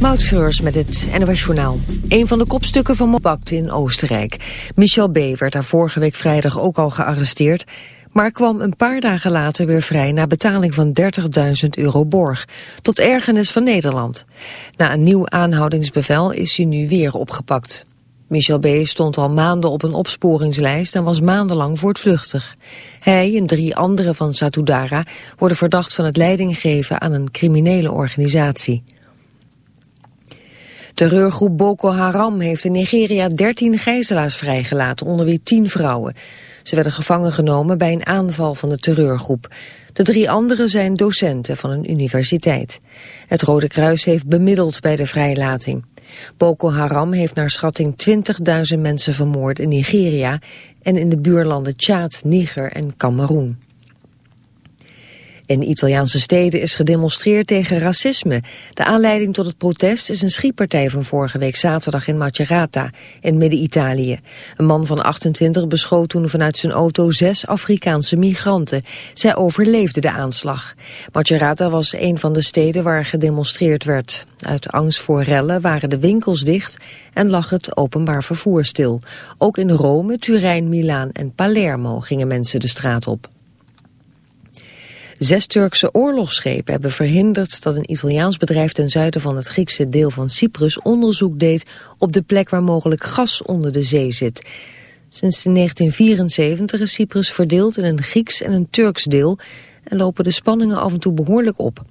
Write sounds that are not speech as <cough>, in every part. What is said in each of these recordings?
Moutschreurs met het NOS Journaal. Een van de kopstukken van Mobakt in Oostenrijk. Michel B. werd daar vorige week vrijdag ook al gearresteerd... maar kwam een paar dagen later weer vrij na betaling van 30.000 euro borg. Tot ergernis van Nederland. Na een nieuw aanhoudingsbevel is hij nu weer opgepakt. Michel B. stond al maanden op een opsporingslijst en was maandenlang voortvluchtig. Hij en drie anderen van Satudara worden verdacht van het leidinggeven aan een criminele organisatie. Terreurgroep Boko Haram heeft in Nigeria 13 gijzelaars vrijgelaten, onder wie 10 vrouwen. Ze werden gevangen genomen bij een aanval van de terreurgroep. De drie anderen zijn docenten van een universiteit. Het Rode Kruis heeft bemiddeld bij de vrijlating. Boko Haram heeft naar schatting 20.000 mensen vermoord in Nigeria en in de buurlanden Tjaad, Niger en Cameroen. In Italiaanse steden is gedemonstreerd tegen racisme. De aanleiding tot het protest is een schietpartij van vorige week zaterdag in Macerata, in Midden-Italië. Een man van 28 beschoot toen vanuit zijn auto zes Afrikaanse migranten. Zij overleefden de aanslag. Macerata was een van de steden waar gedemonstreerd werd. Uit angst voor rellen waren de winkels dicht en lag het openbaar vervoer stil. Ook in Rome, Turijn, Milaan en Palermo gingen mensen de straat op. Zes Turkse oorlogsschepen hebben verhinderd dat een Italiaans bedrijf ten zuiden van het Griekse deel van Cyprus onderzoek deed op de plek waar mogelijk gas onder de zee zit. Sinds 1974 is Cyprus verdeeld in een Grieks en een Turks deel en lopen de spanningen af en toe behoorlijk op.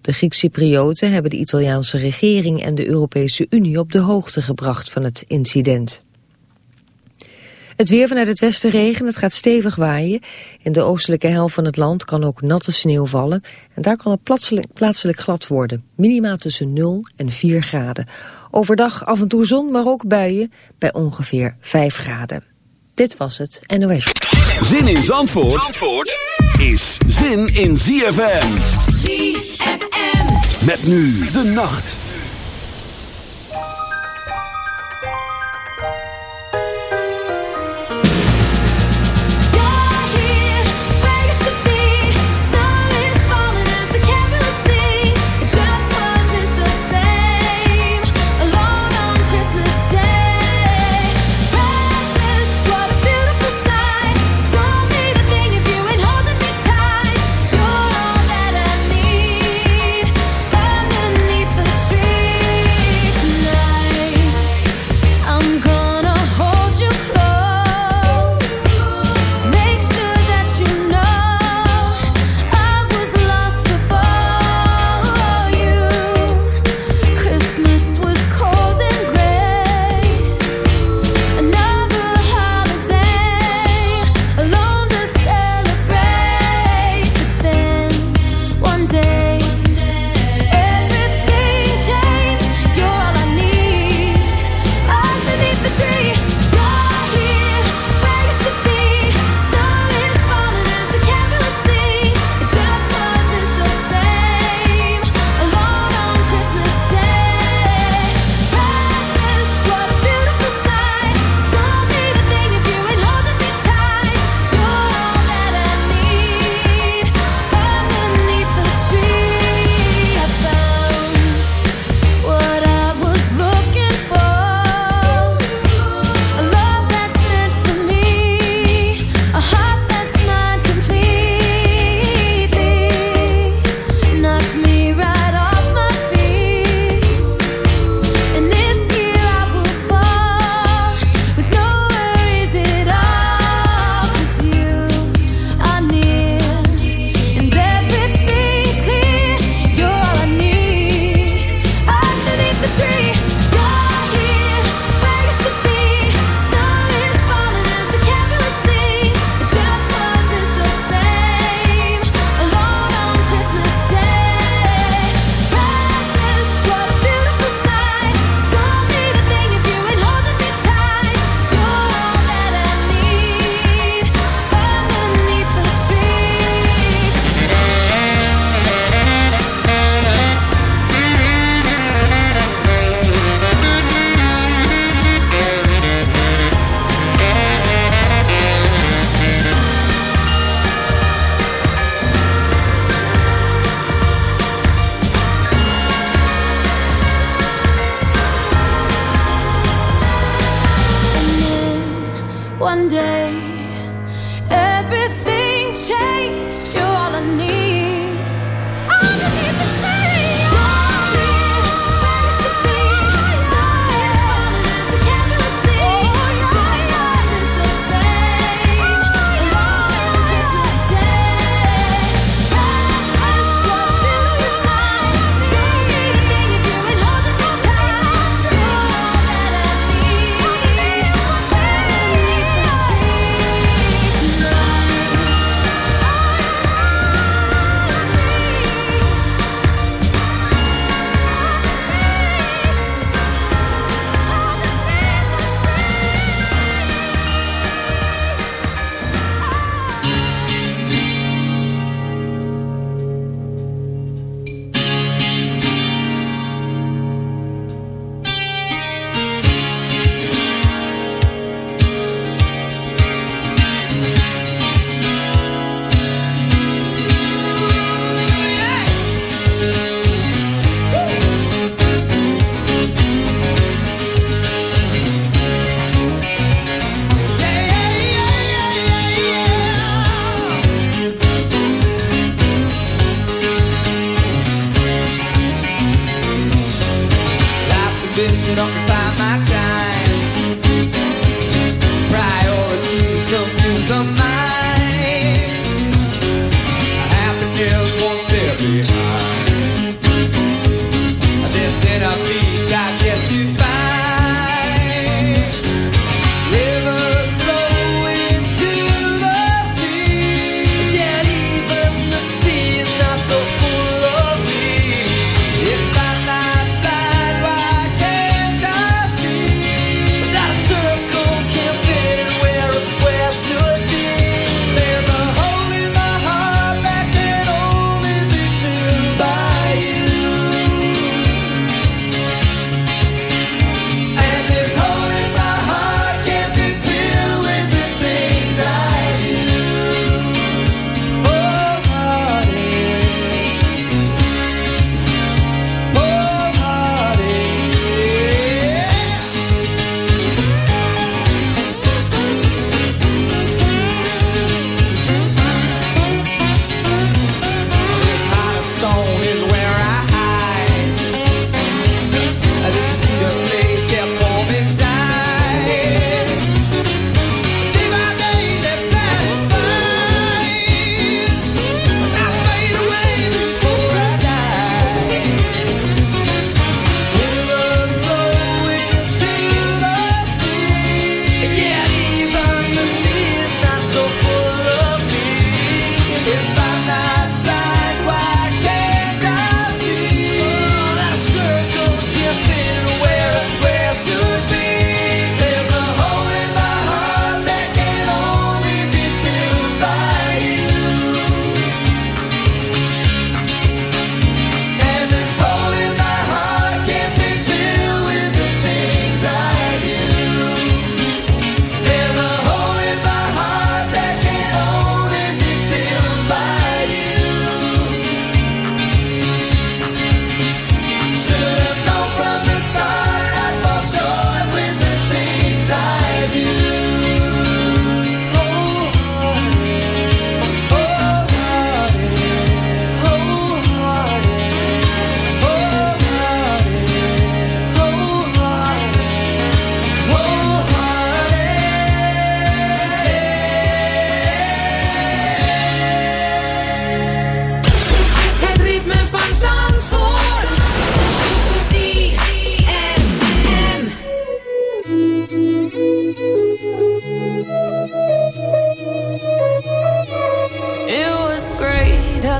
De Griek-Cyprioten hebben de Italiaanse regering en de Europese Unie op de hoogte gebracht van het incident. Het weer vanuit het westen regen, het gaat stevig waaien. In de oostelijke helft van het land kan ook natte sneeuw vallen. En daar kan het plaatselijk, plaatselijk glad worden. Minima tussen 0 en 4 graden. Overdag af en toe zon, maar ook buien bij ongeveer 5 graden. Dit was het NOS. Zin in Zandvoort, Zandvoort is zin in ZFM. ZFM. Met nu de nacht.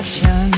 reflection.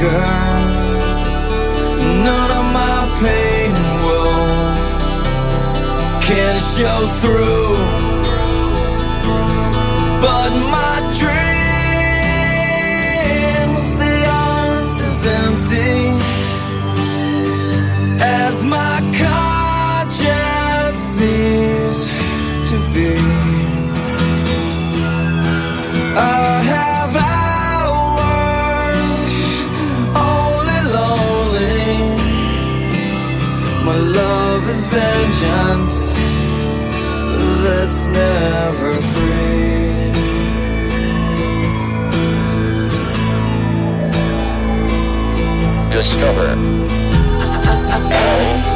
girl. None of my pain and woe can show through. But my dreams, they aren't as empty as my conscience seems to be. vengeance that's never free. Discover. <laughs>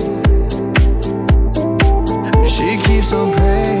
keeps on praying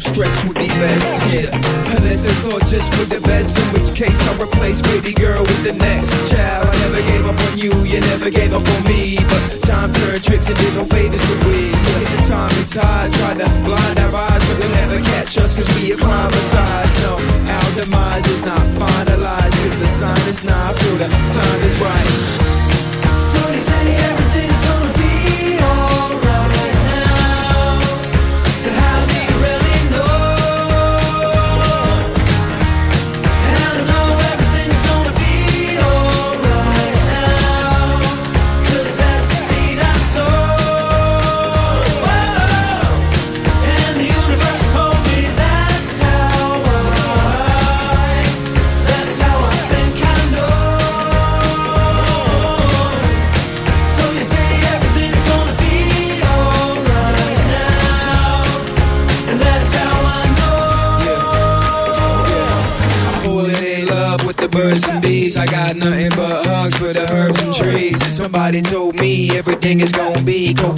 stress with